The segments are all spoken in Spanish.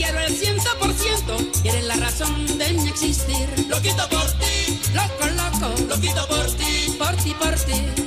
quiero el ciento por ciento y eres la razón de mi existir. Lo quito por ti, loco, loco, lo quito por ti, por ti, por ti.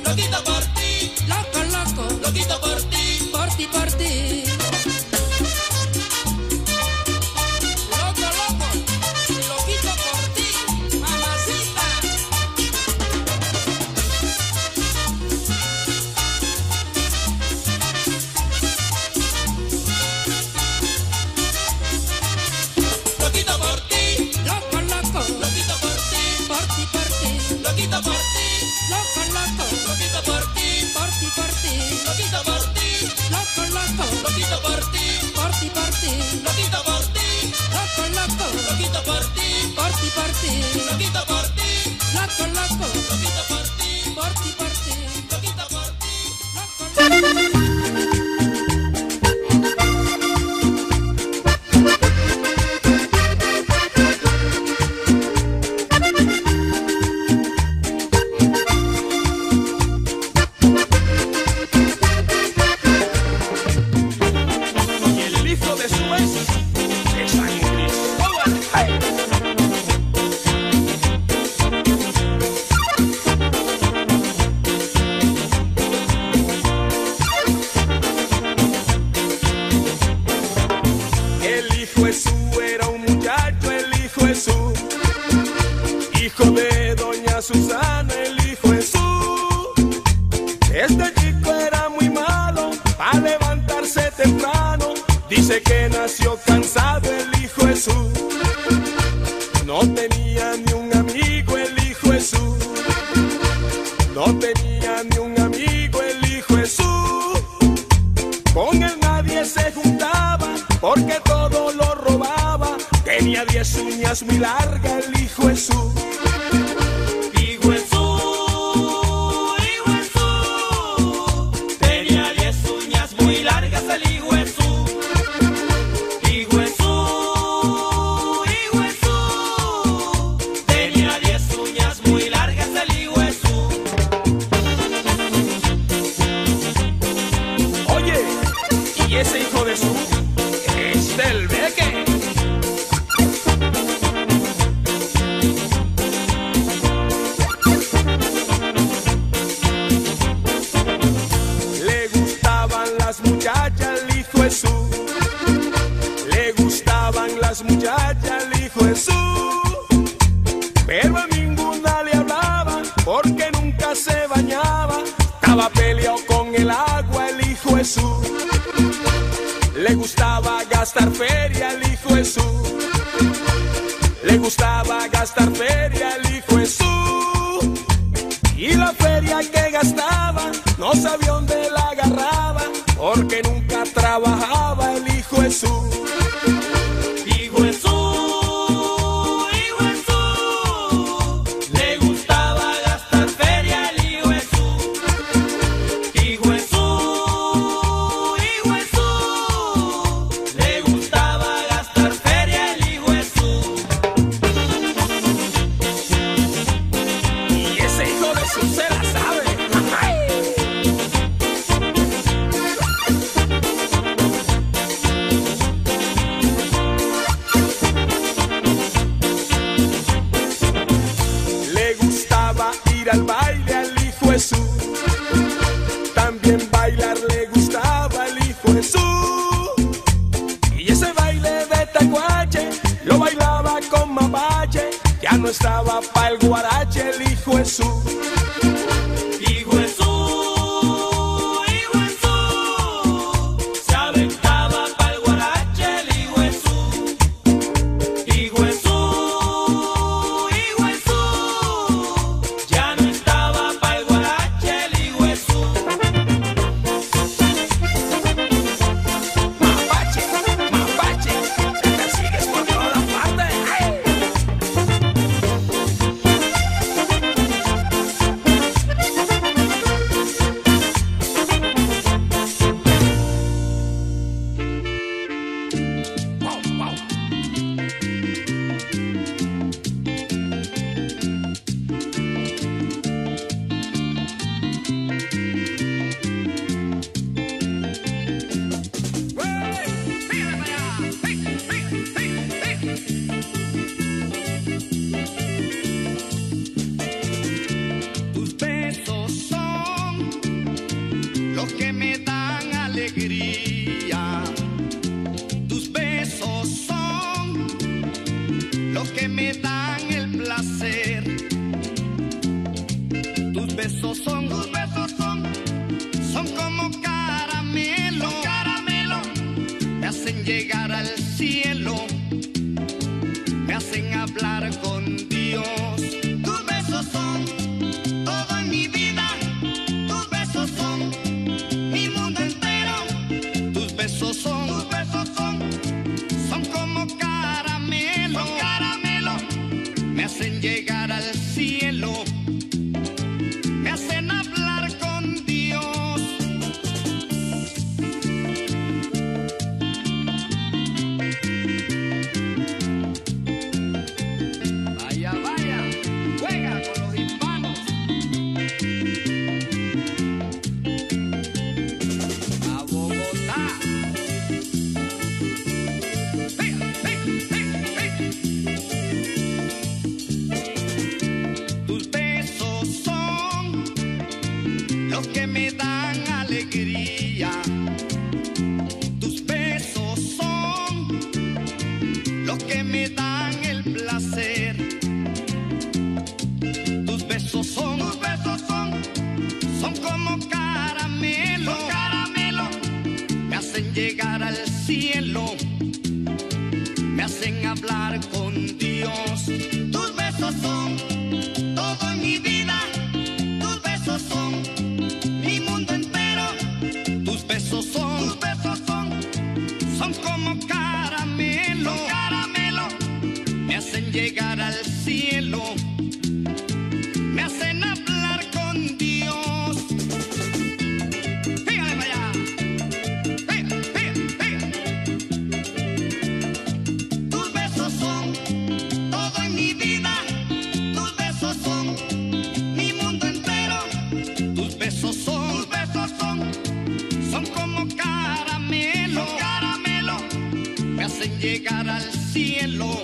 llegar al cielo.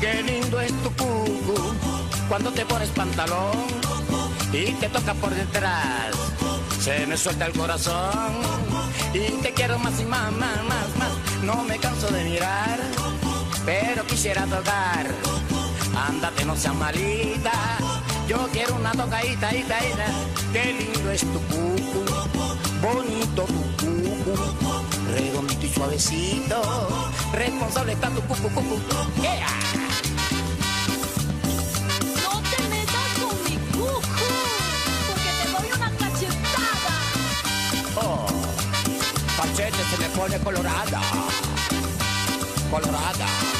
Qué lindo es tu cucu cuando te pones pantalón y te toca por detrás. Se me suelta el corazón y te quiero más y más, más, más, más. No me canso de mirar, pero quisiera tocar. Ándate, no seas malita. Yo quiero una tocadita, ita, ita. Qué lindo es tu cucu, bonito tu cucu redondito y suavecito. Responsable está tu cucu, cucu. Yeah. No te metas con mi cucu, porque te doy una cachetada. Oh, cachete se me pone colorada. Colorada.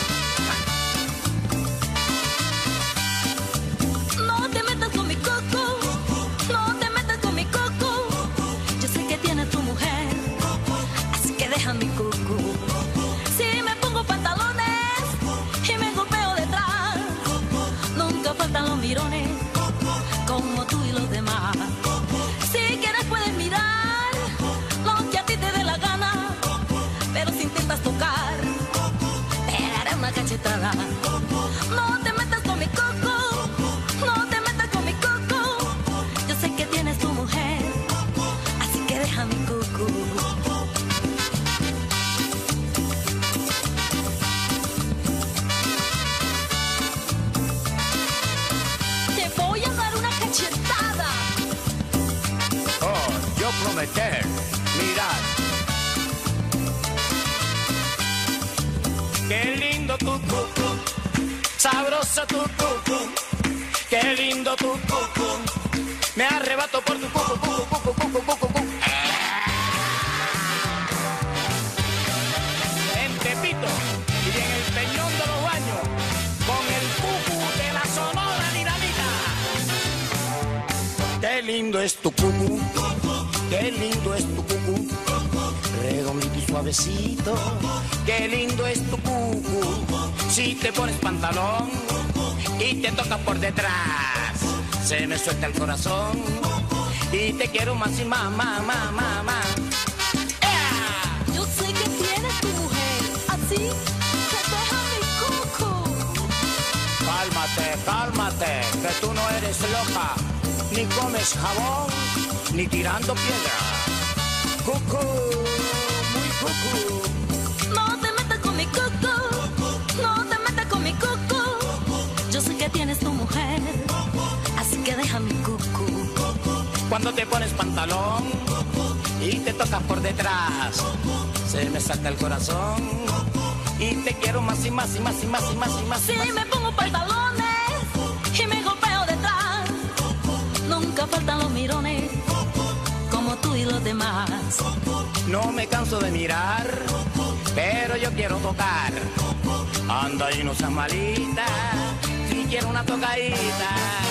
Suelta el corazón y te quiero más y más, más, más, más. Yo sé que tienes tu mujer, así que deja mi cucu. Cálmate, cálmate, que tú no eres loca, ni comes jabón, ni tirando piedra. Cucú, Cuando te pones pantalón y te tocas por detrás, se me saca el corazón y te quiero más y más y más y más y más y más. Si me pongo pantalones y me golpeo detrás, nunca faltan los mirones, como tú y los demás. No me canso de mirar, pero yo quiero tocar. Anda y no seas malita, si quiero una tocadita.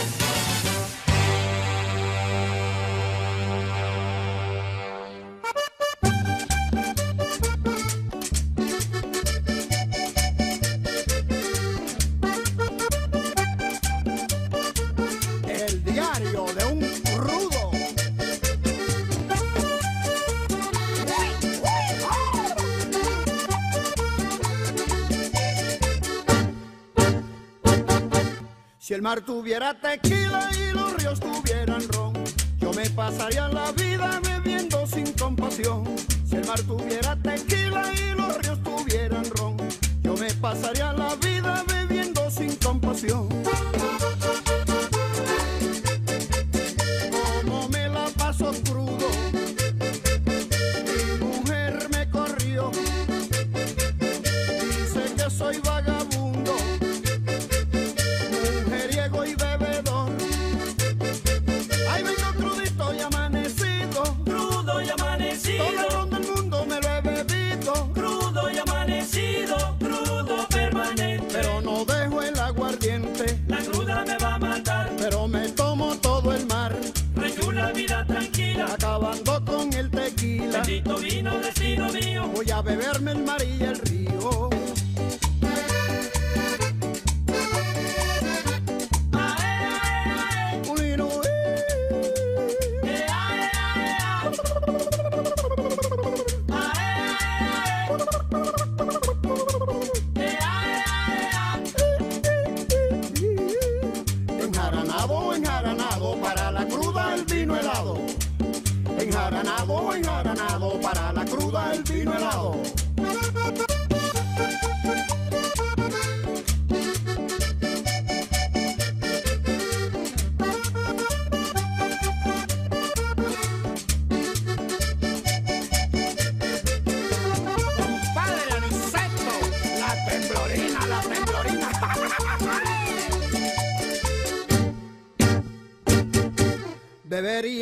Mar tuviera tequila y los ríos tuvieran ron, yo me pasaría la vida bebiendo sin compasión. Si el mar tuviera tequila y los ríos tuvieran ron, yo me pasaría la vida bebiendo sin compasión.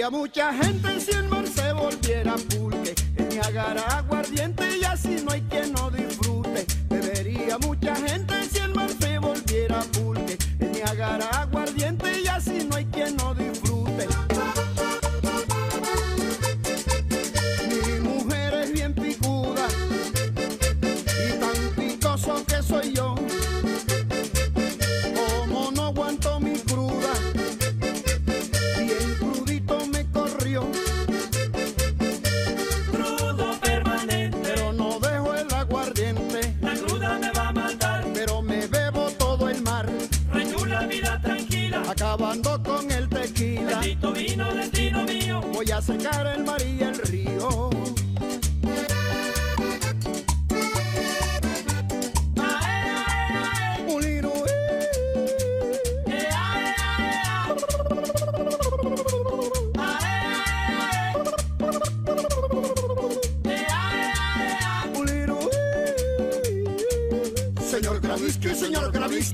había mucha gente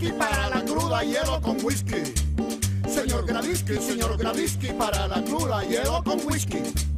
Para la cruda, hielo con whisky. Señor Gravisky, señor Gravisky para la cruda, hielo con whisky.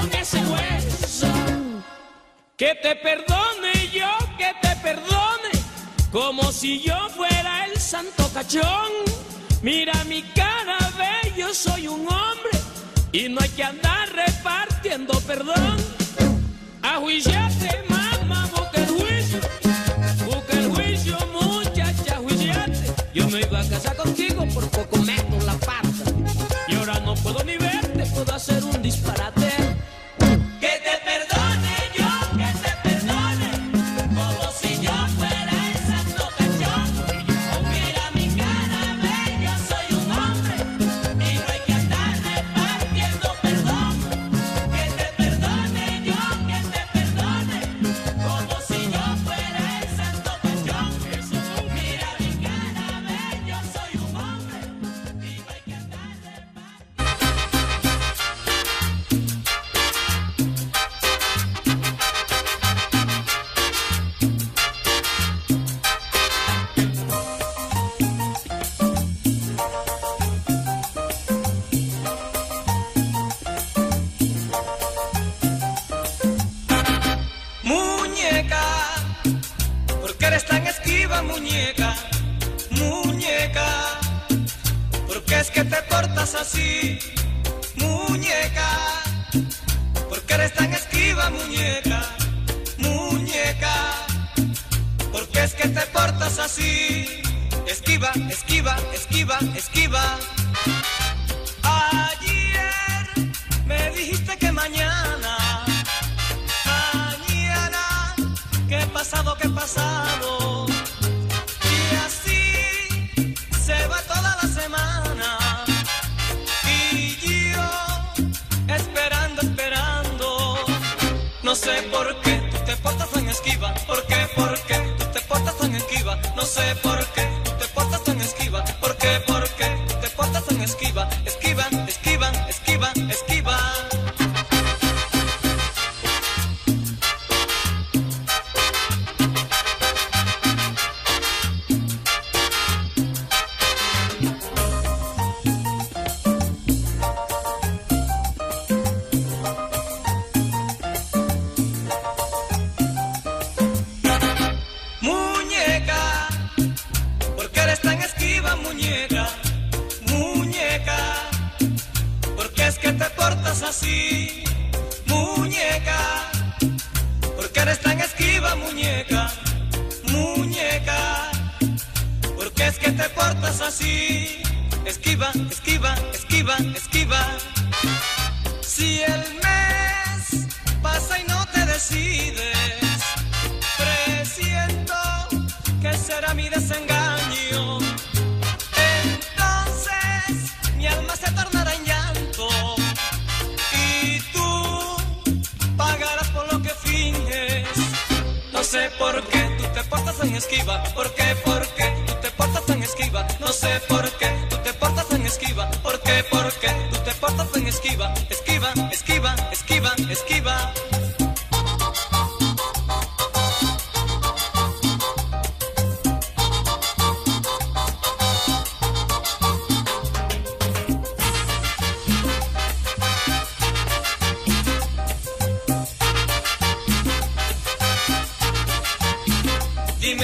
porque ese hueso. Que te perdone yo, que te perdone, como si yo fuera el santo cachón. Mira mi cara, ve, yo soy un hombre y no hay que andar repartiendo perdón. Ajuillate, mamá, busca el juicio, busca el juicio, muchacha, ajuillate. Yo me iba a casar contigo, por poco meto la pata. Y ahora no puedo ni verte, puedo hacer un disparate.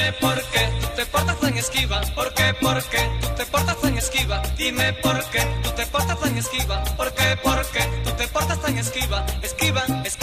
Dime por qué tú te portas tan esquiva. ¿Por qué, por qué tú te portas tan esquiva? Dime por qué tú te portas tan esquiva. ¿Por qué, por qué tú te portas tan esquiva? Esquiva, esquiva.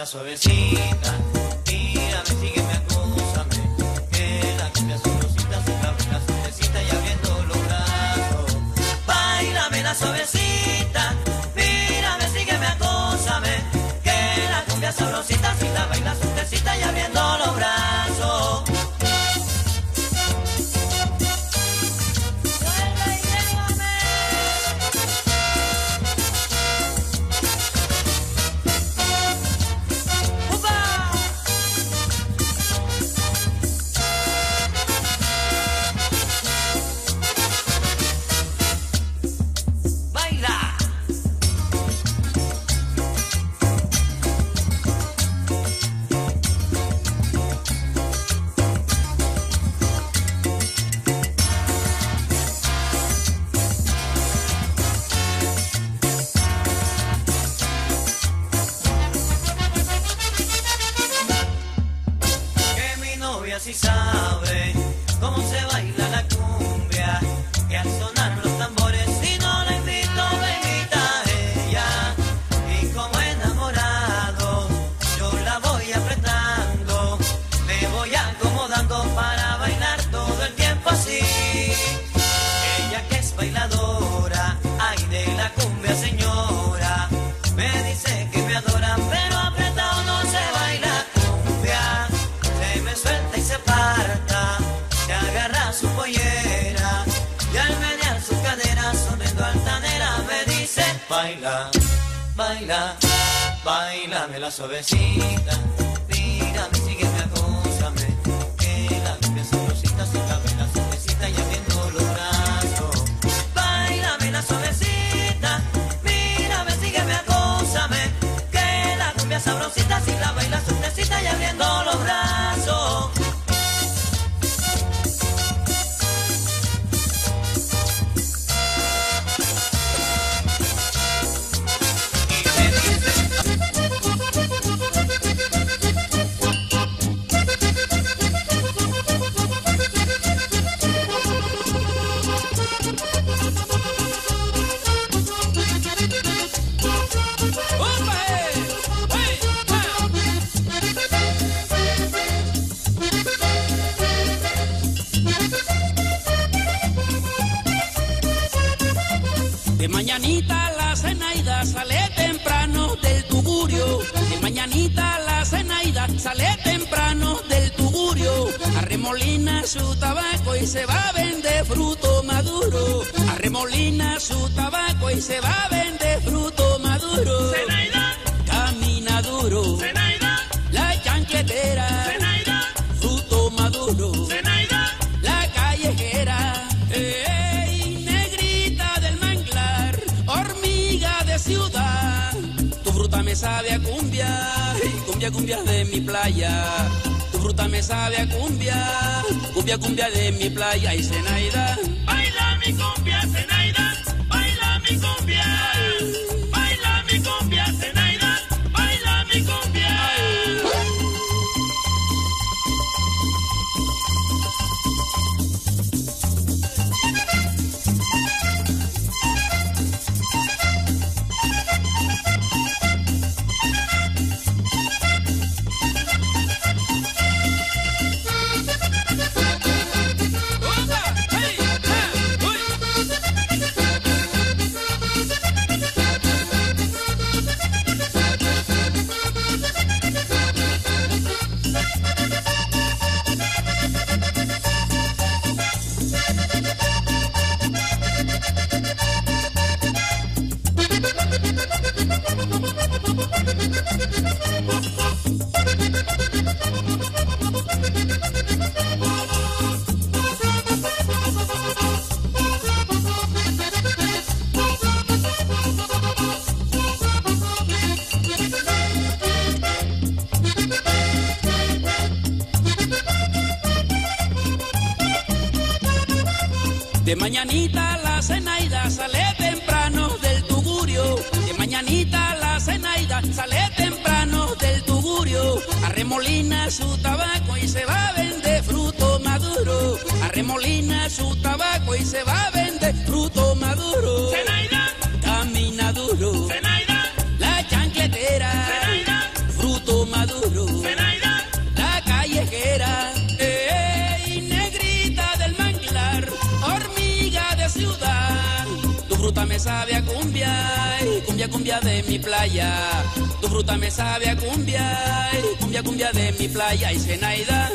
la suavecita. Mírame, sígueme, acúsame. Que la cumbia sabrosita se clave la suavecita y abriendo los brazos. Bailame la suavecita. Mírame, sígueme, acúsame. Que la cumbia sabrosita se clave la suavecita. mañanita. mi playa, tu fruta me sabe a cumbia, ay, cumbia, cumbia de mi playa. Y Zenaida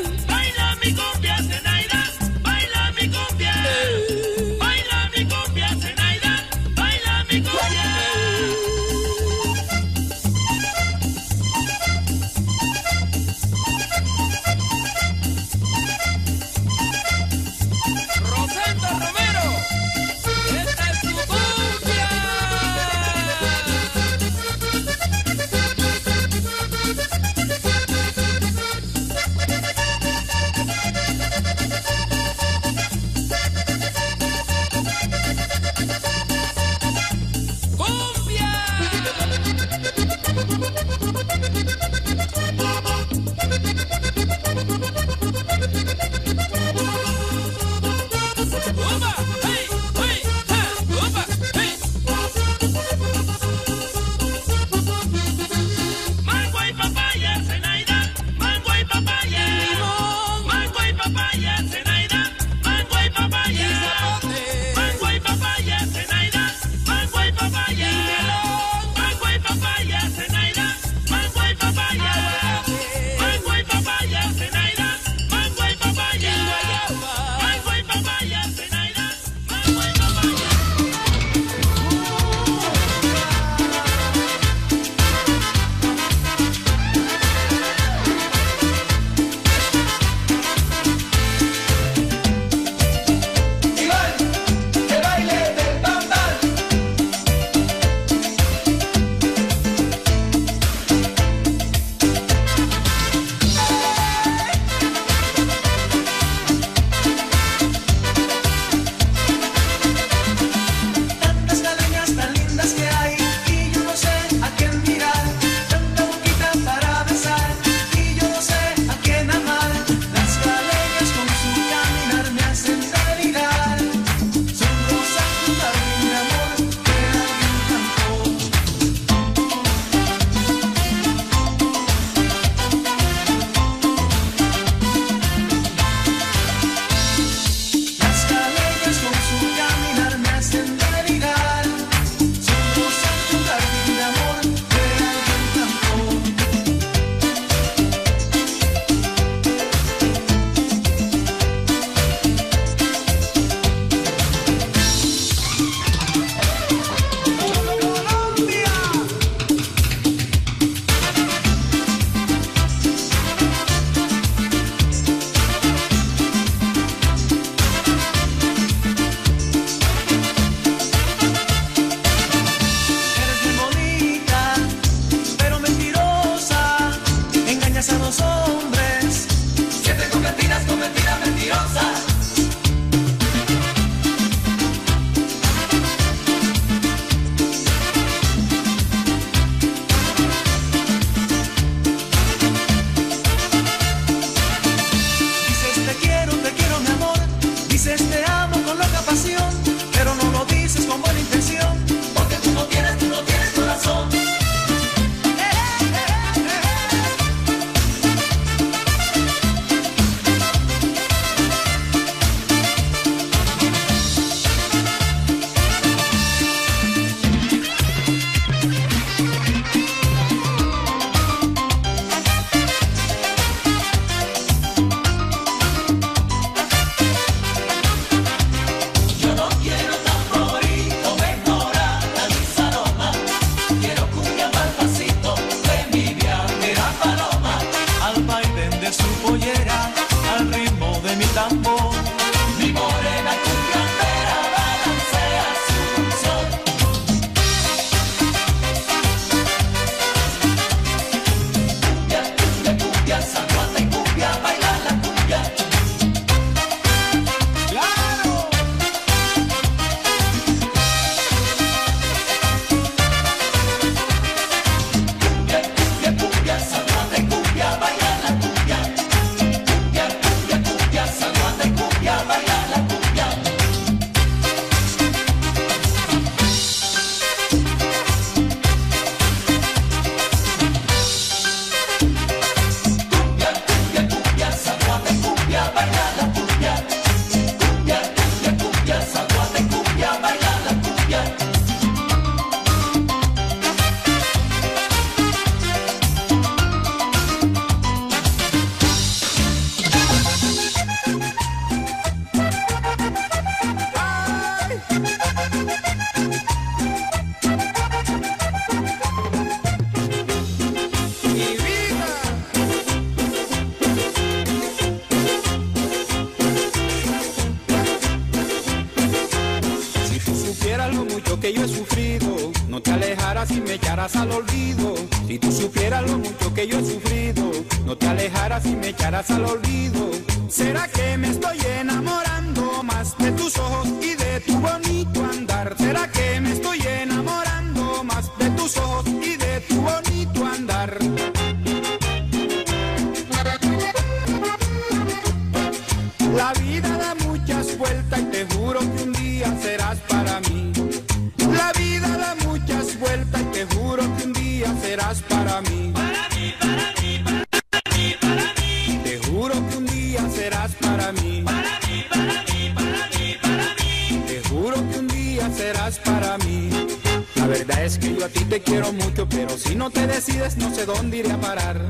no sé dónde iré a parar.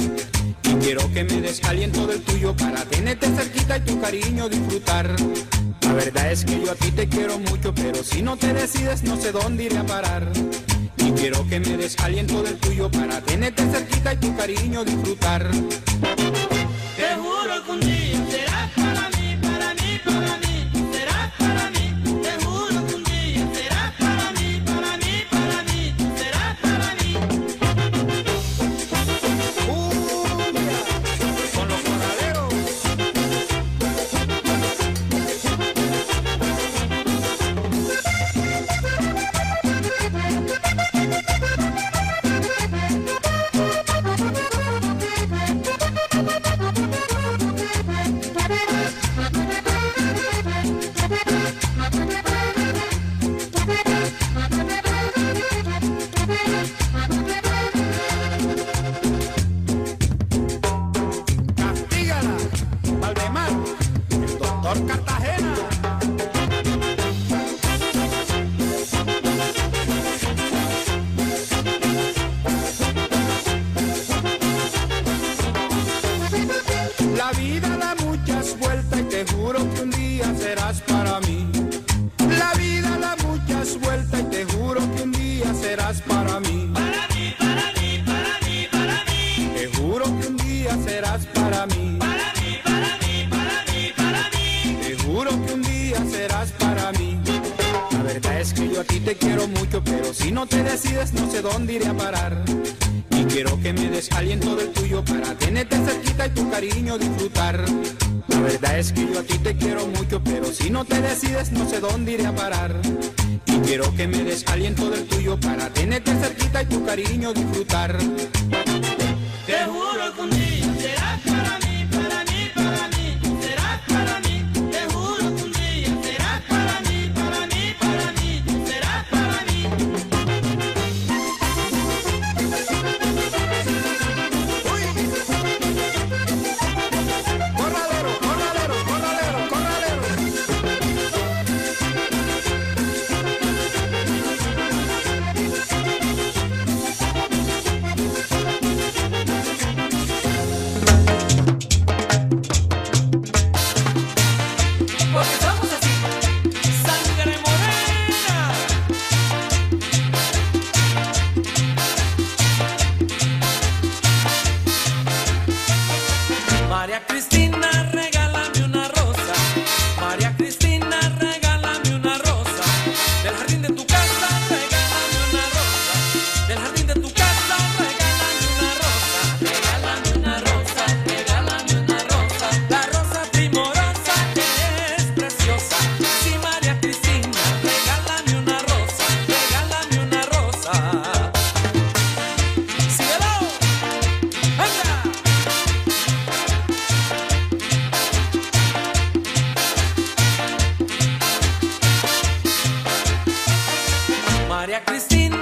Y quiero que me descaliento del tuyo para tenerte cerquita y tu cariño disfrutar. La verdad es que yo a ti te quiero mucho, pero si no te decides no sé dónde iré a parar. Y quiero que me descaliento del tuyo para tenerte cerquita y tu cariño disfrutar. Te juro que un día Cristina.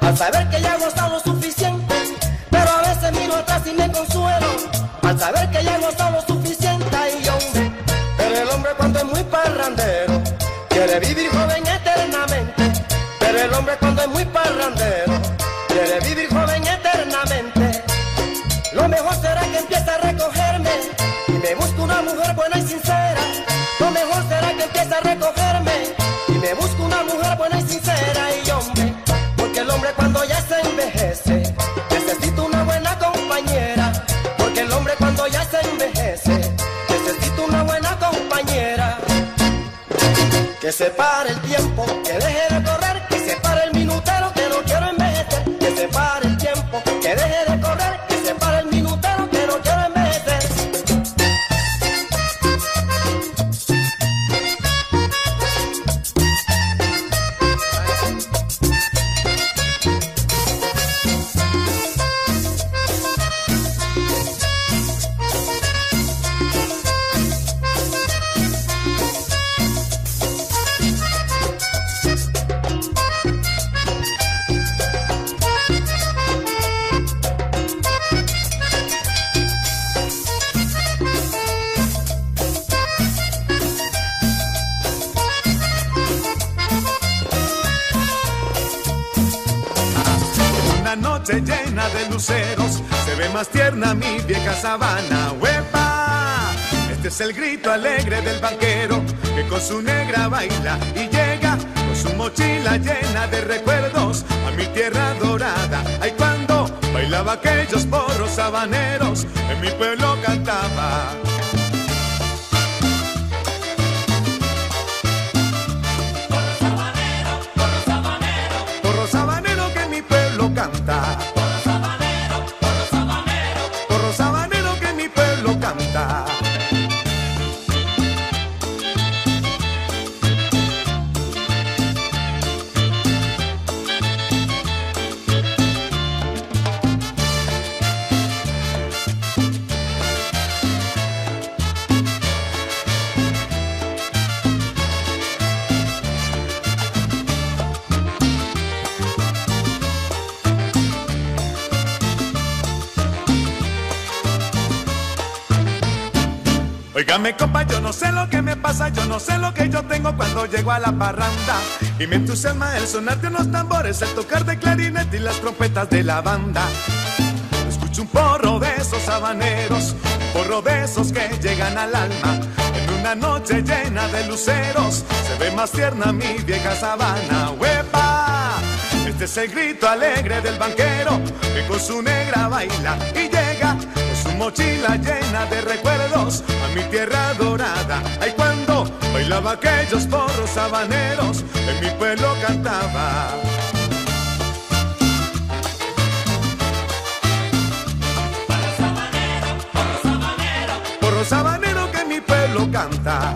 al saber que ya he gozado lo suficiente. Pero a veces miro atrás y me consuelo al saber que ya he gozado lo separa el tiempo. grito alegre del banquero que con su negra baila y llega con su mochila llena de recuerdos a mi tierra dorada. Ay, cuando bailaba aquellos porros habaneros, en mi pueblo cantaba Dígame compa, yo no sé lo que me pasa, yo no sé lo que yo tengo cuando llego a la parranda. Y me entusiasma el sonar de unos tambores, el tocar de clarinete y las trompetas de la banda. Escucho un porro de esos habaneros, un porro de esos que llegan al alma. En una noche llena de luceros, se ve más tierna mi vieja sabana. ¡Huepa! Este es el grito alegre del banquero, que con su negra baila y llega, con su mochila llena de recuerdos mi tierra dorada. Ay, cuando bailaba aquellos porros habaneros, en mi pueblo cantaba. Porros habanero, porros habanero que en mi pueblo canta.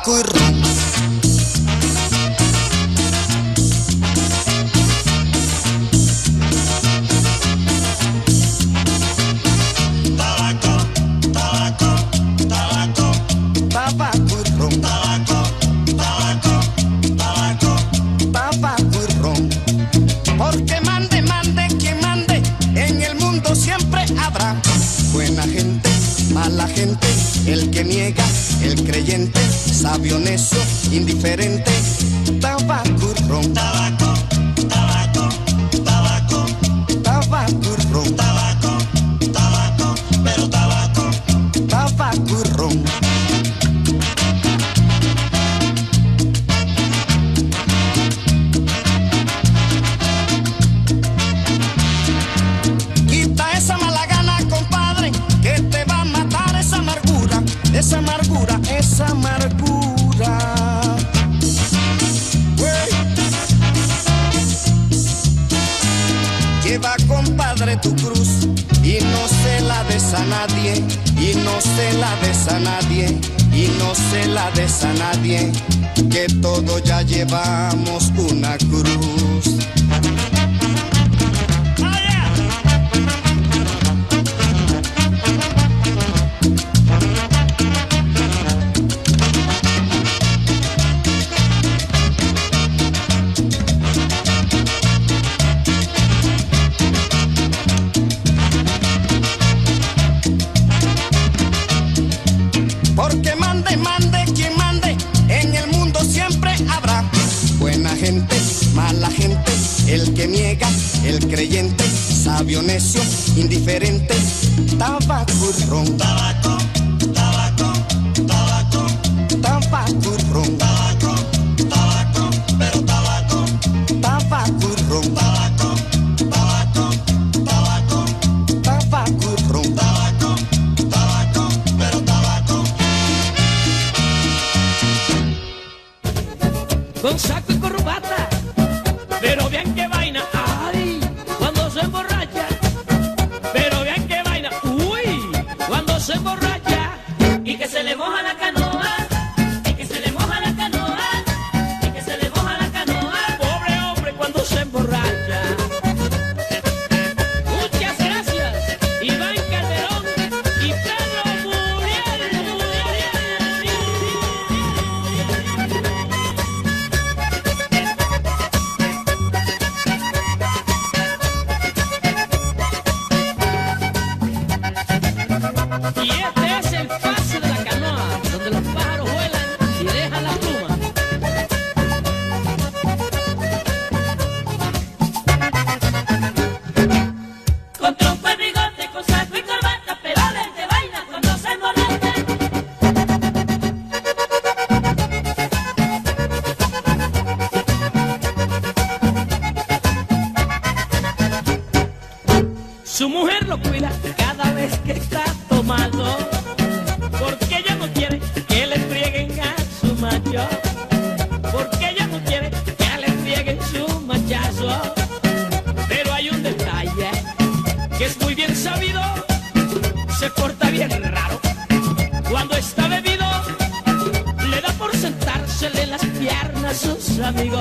Tabaco. sus amigos.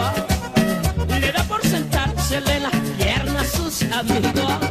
Le da por sentarse en las piernas sus amigos.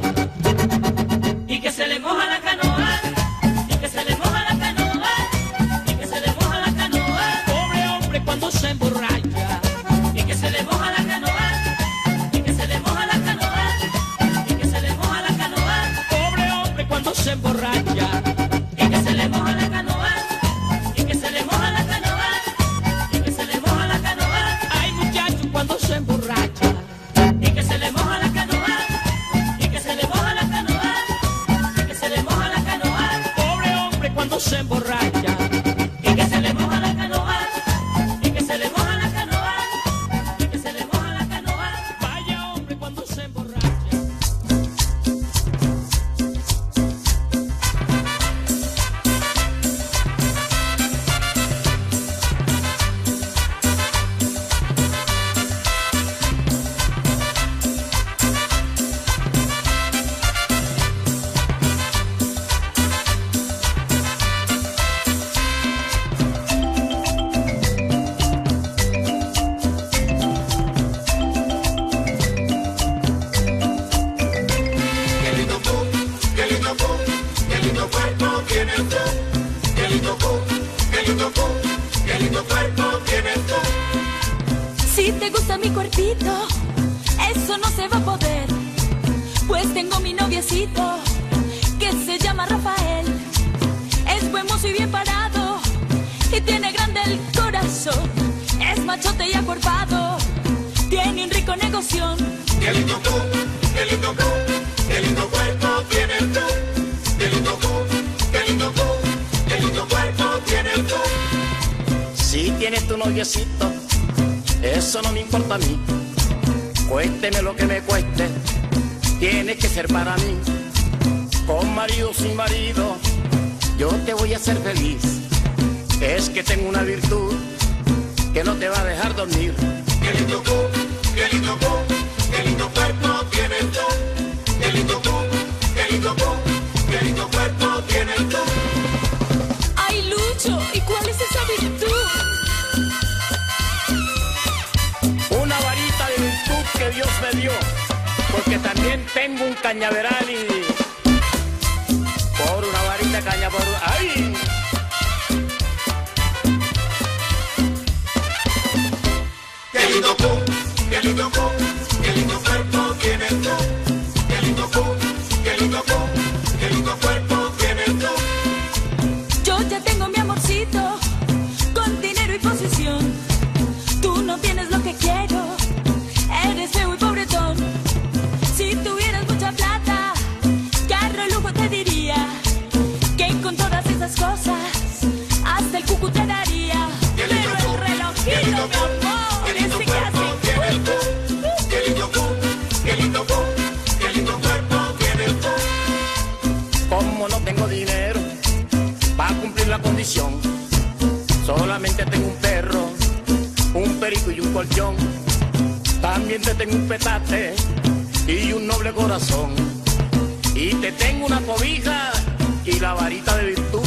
y un colchón. También te tengo un petate y un noble corazón. Y te tengo una cobija y la varita de virtud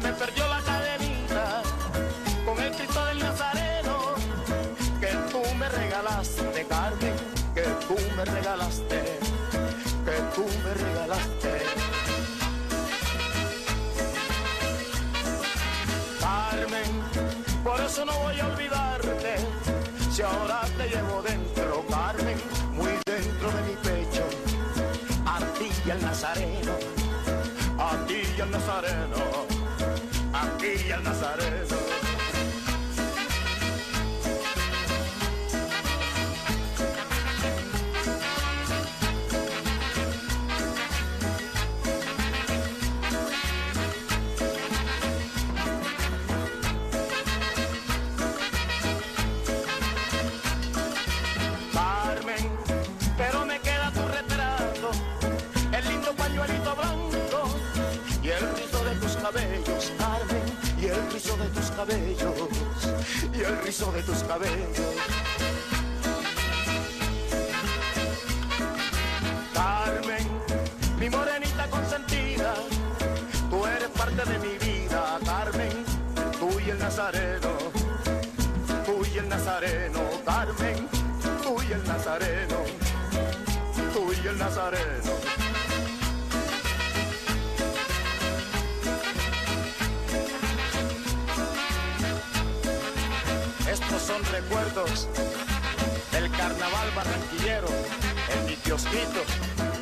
me perdió la cadenita con el Cristo del Nazareno que tú me regalaste, Carmen, que tú me regalaste, que tú me regalaste. Carmen, por eso no voy a olvidarte, si ahora te llevo dentro, Carmen, muy dentro de mi pecho, a ti y al Nazareno, a ti y al Nazareno, a ti y el rizo de tus cabellos. Carmen, mi morenita consentida, tú eres parte de mi vida, Carmen, tú y el Nazareno, tú y el Nazareno, Carmen, tú y el Nazareno, tú y el Nazareno. Carnaval barranquillero en mi kiosquito.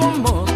con vos.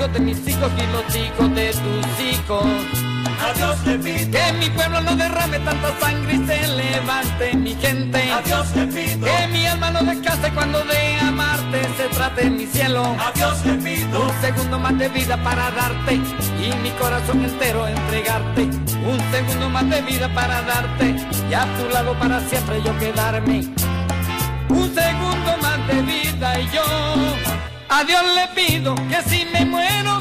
Hijos de mis hijos y los hijos de tus hijos. adiós te pido, Que mi pueblo no derrame tanta sangre y se levante mi gente. adiós te pido, Que mi alma no descanse cuando de amarte se trate mi cielo. adiós te pido, Un segundo más de vida para darte y mi corazón entero entregarte. Un segundo más de vida para darte y a tu lado para siempre yo quedarme. Un segundo más de vida y yo a Dios le que si me muero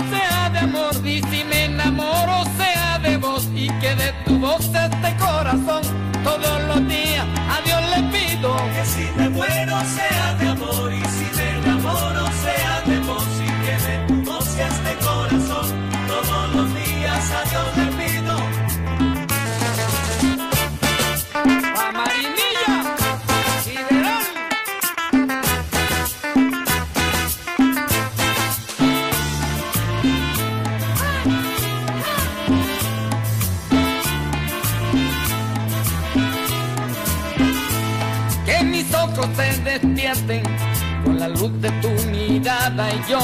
y yo.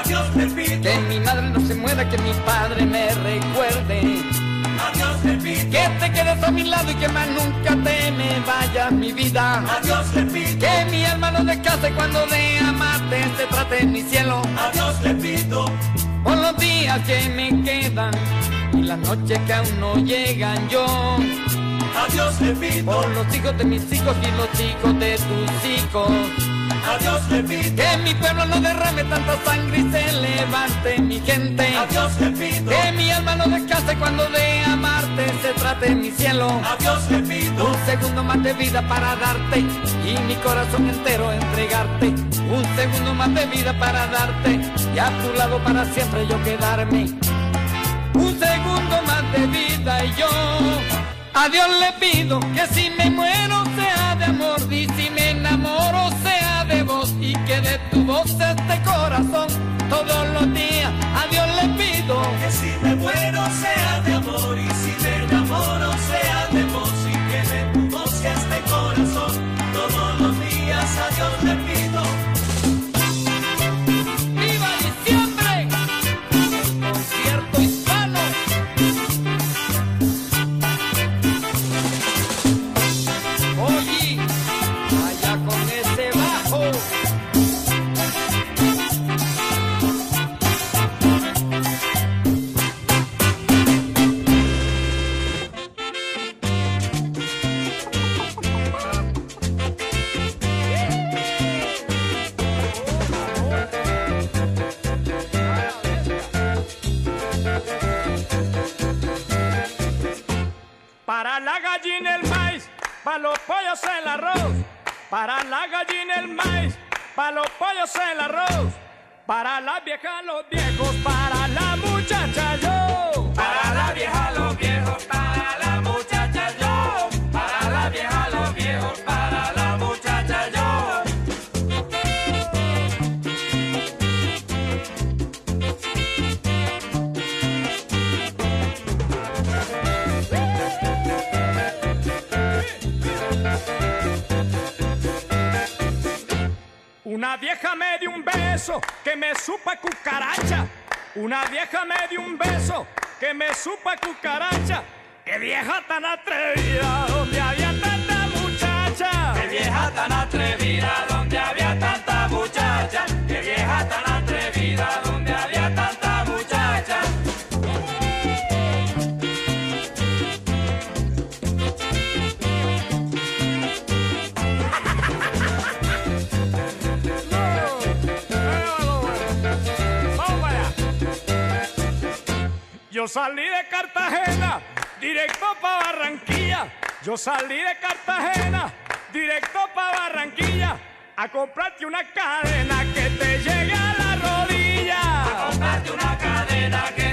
adiós te pido, Que mi madre no se muera, que mi padre me recuerde. adiós te pido, Que te quedes a mi lado y que más nunca te me vayas mi vida. adiós te pido, Que mi alma no descanse cuando de amarte se trate en mi cielo. adiós te pido, Por los días que me quedan y las noches que aún no llegan yo. adiós te pido, Por los hijos de mis hijos y los hijos de tus hijos. Adiós te pido, Que mi pueblo no derrame tanta sangre y se levante mi gente. adiós te pido, Que mi alma no descanse cuando de amarte se trate mi cielo. adiós te pido, Un segundo más de vida para darte y mi corazón entero entregarte. Un segundo más de vida para darte y a tu lado para siempre yo quedarme. Un segundo más de vida y yo a Dios le pido que si me muero que de corazón todos los Una vieja me dio un beso que me supa cucaracha. ¡Qué vieja tan atrevida! Donde había tanta muchacha? ¡Qué vieja tan atrevida! Donde había tanta muchacha? ¡Qué vieja tan atrevida! Yo salí de Cartagena, directo para Barranquilla. Yo salí de Cartagena, directo para Barranquilla. A comprarte una cadena que te llegue a la rodilla. A comprarte una cadena que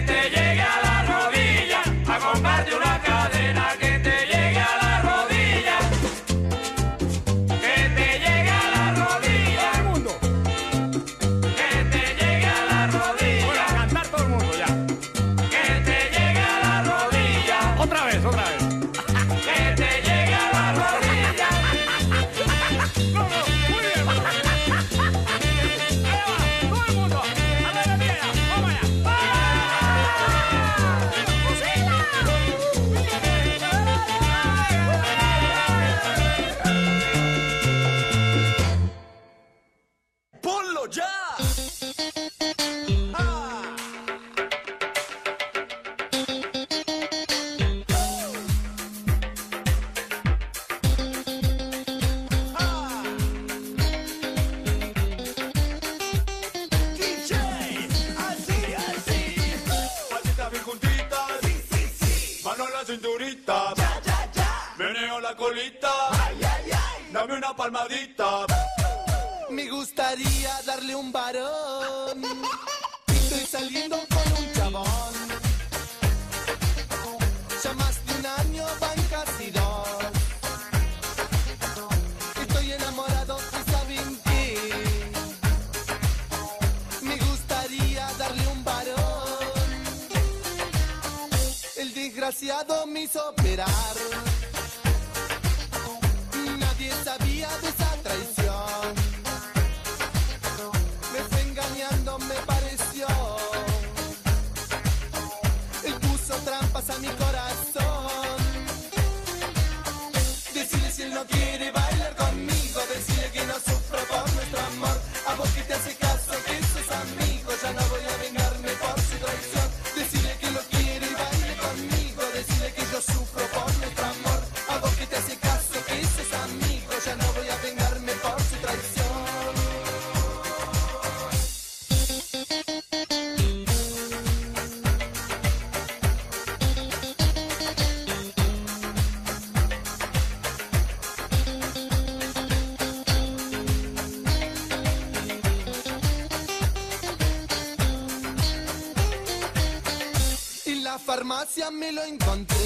desgraciado me hizo operar. Me lo encontré.